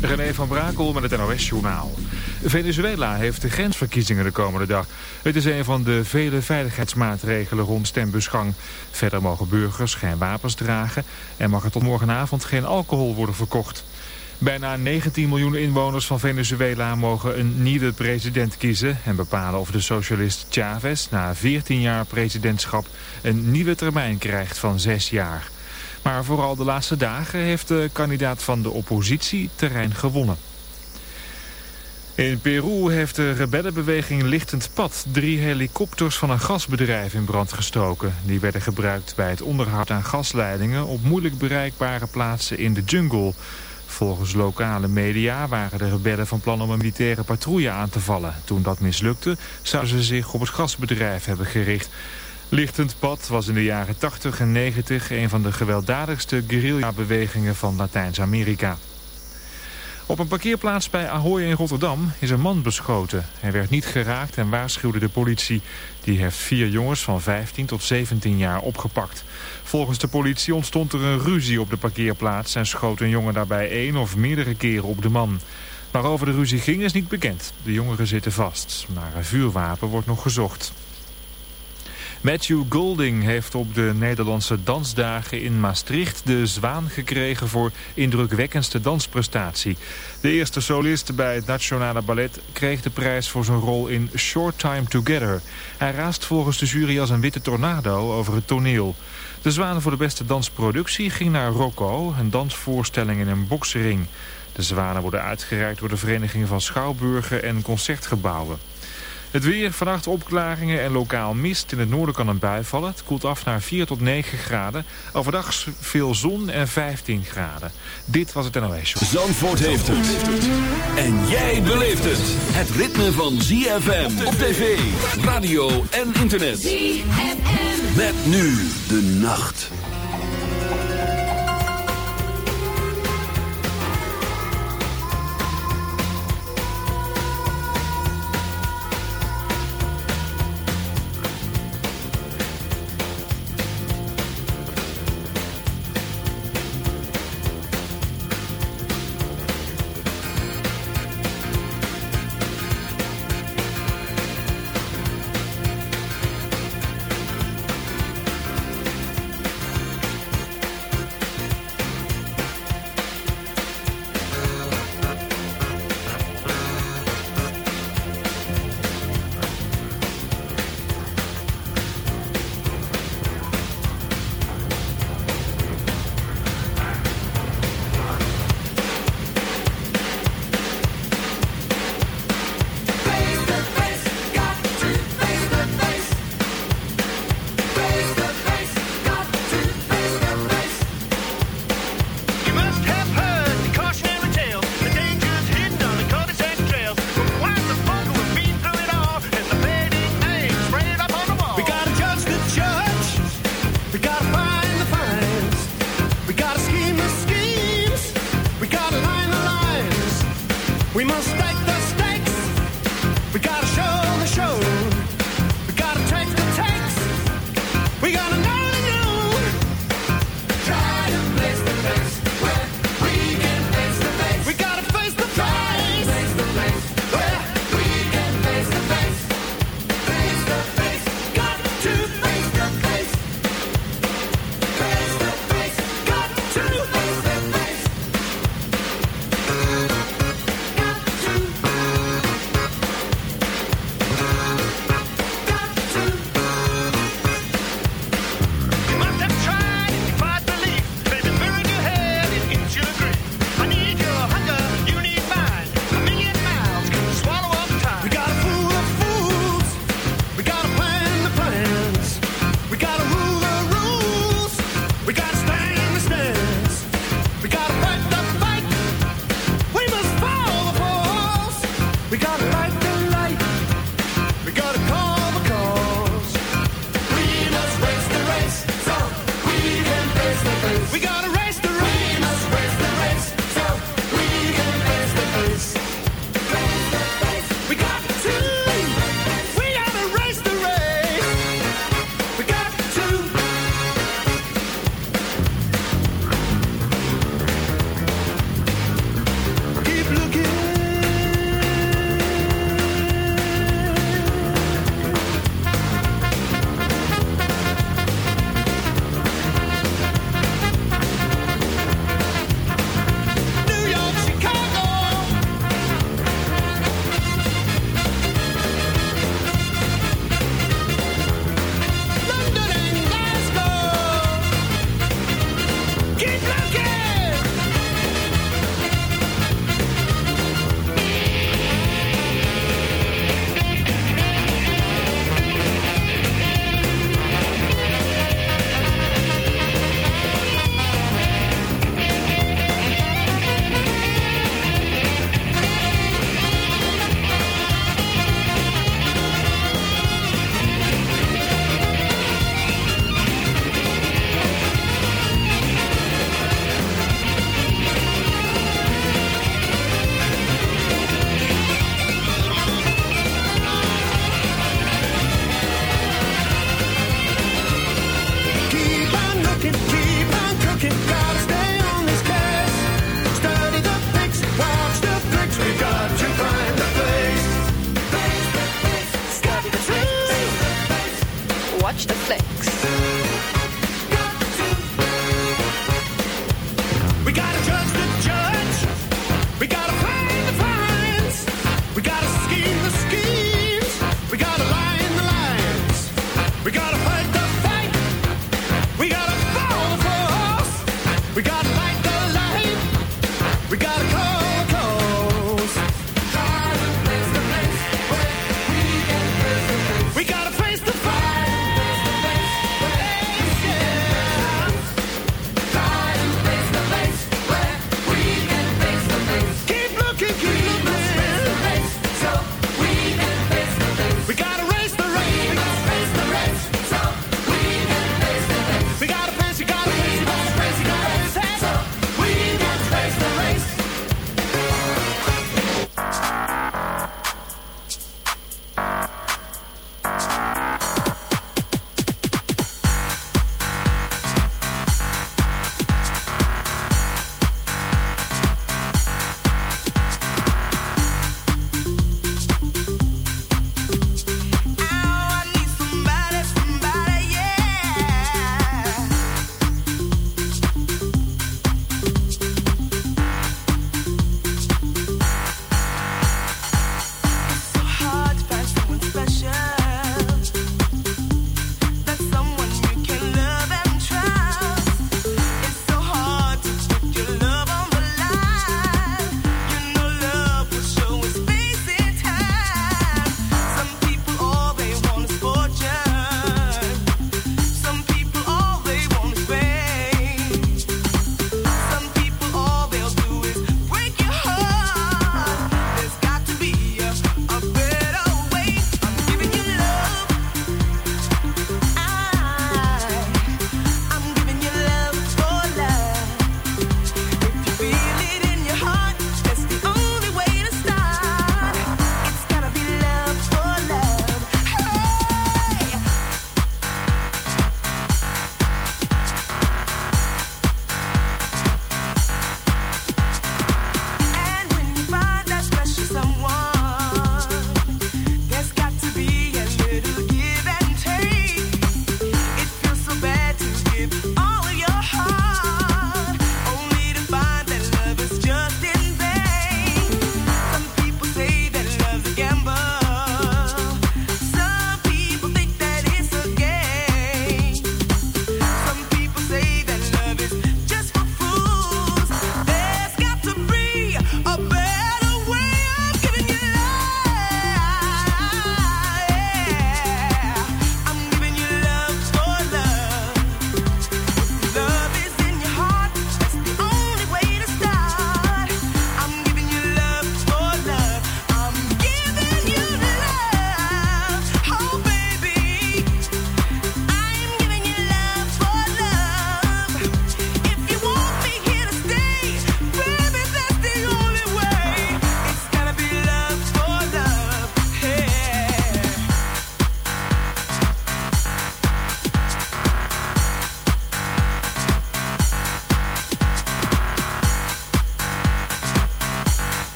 René van Brakel met het NOS-journaal. Venezuela heeft de grensverkiezingen de komende dag. Het is een van de vele veiligheidsmaatregelen rond stembusgang. Verder mogen burgers geen wapens dragen... en mag er tot morgenavond geen alcohol worden verkocht. Bijna 19 miljoen inwoners van Venezuela mogen een nieuwe president kiezen... en bepalen of de socialist Chavez na 14 jaar presidentschap... een nieuwe termijn krijgt van 6 jaar... Maar vooral de laatste dagen heeft de kandidaat van de oppositie terrein gewonnen. In Peru heeft de rebellenbeweging Lichtend Pad drie helikopters van een gasbedrijf in brand gestoken. Die werden gebruikt bij het onderhoud aan gasleidingen op moeilijk bereikbare plaatsen in de jungle. Volgens lokale media waren de rebellen van plan om een militaire patrouille aan te vallen. Toen dat mislukte zouden ze zich op het gasbedrijf hebben gericht. Lichtend Pad was in de jaren 80 en 90 een van de gewelddadigste guerrilla-bewegingen van Latijns-Amerika. Op een parkeerplaats bij Ahoy in Rotterdam is een man beschoten. Hij werd niet geraakt en waarschuwde de politie. Die heeft vier jongens van 15 tot 17 jaar opgepakt. Volgens de politie ontstond er een ruzie op de parkeerplaats... en schoot een jongen daarbij één of meerdere keren op de man. Waarover de ruzie ging is niet bekend. De jongeren zitten vast. Naar een vuurwapen wordt nog gezocht. Matthew Golding heeft op de Nederlandse dansdagen in Maastricht de zwaan gekregen voor indrukwekkendste dansprestatie. De eerste solist bij het Nationale Ballet kreeg de prijs voor zijn rol in Short Time Together. Hij raast volgens de jury als een witte tornado over het toneel. De zwaan voor de beste dansproductie ging naar Rocco, een dansvoorstelling in een boksering. De zwanen worden uitgereikt door de Vereniging van Schouwburgen en Concertgebouwen. Het weer, vannacht opklaringen en lokaal mist. In het noorden kan een bui vallen. Het koelt af naar 4 tot 9 graden. Overdag veel zon en 15 graden. Dit was het NOS Show. Zandvoort heeft het. En jij beleeft het. Het ritme van ZFM op tv, radio en internet. ZFM. Met nu de nacht.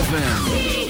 ZFM.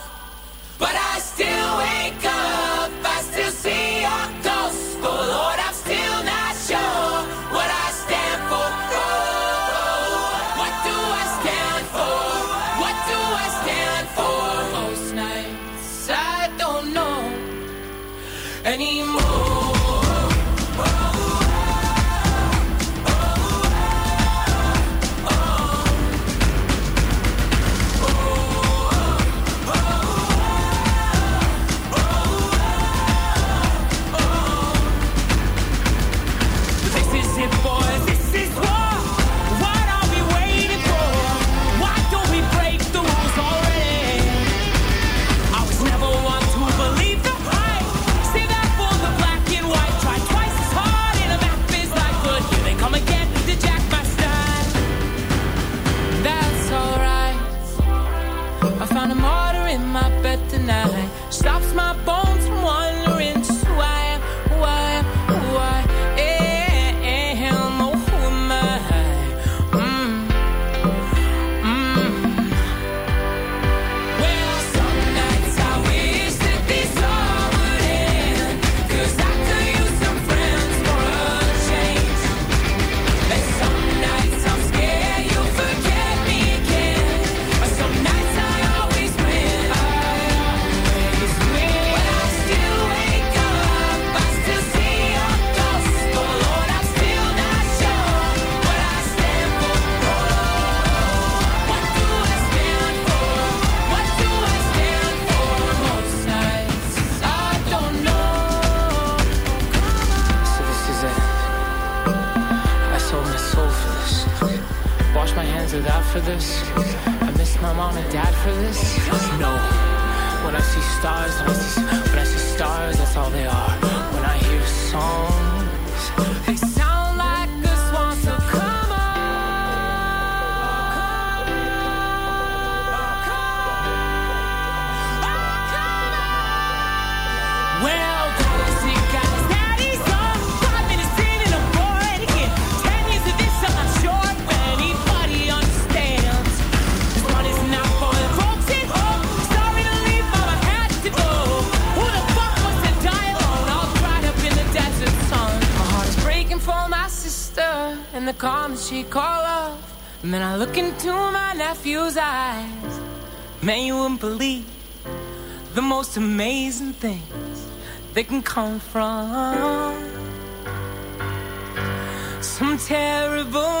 Most amazing things they can come from. Some terrible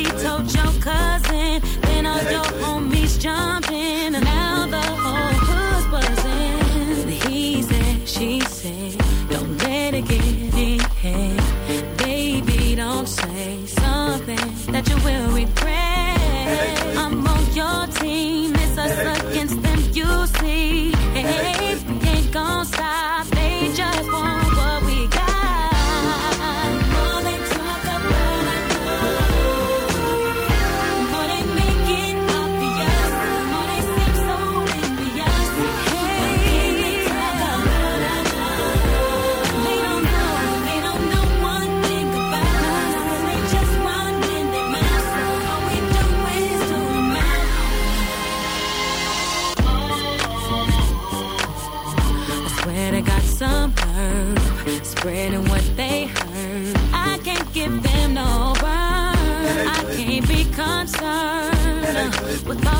he told you. Yes,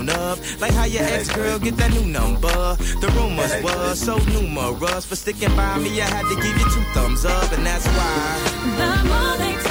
Like how your ex girl get that new number. The rumors were so numerous. For sticking by me, I had to give you two thumbs up, and that's why. The more they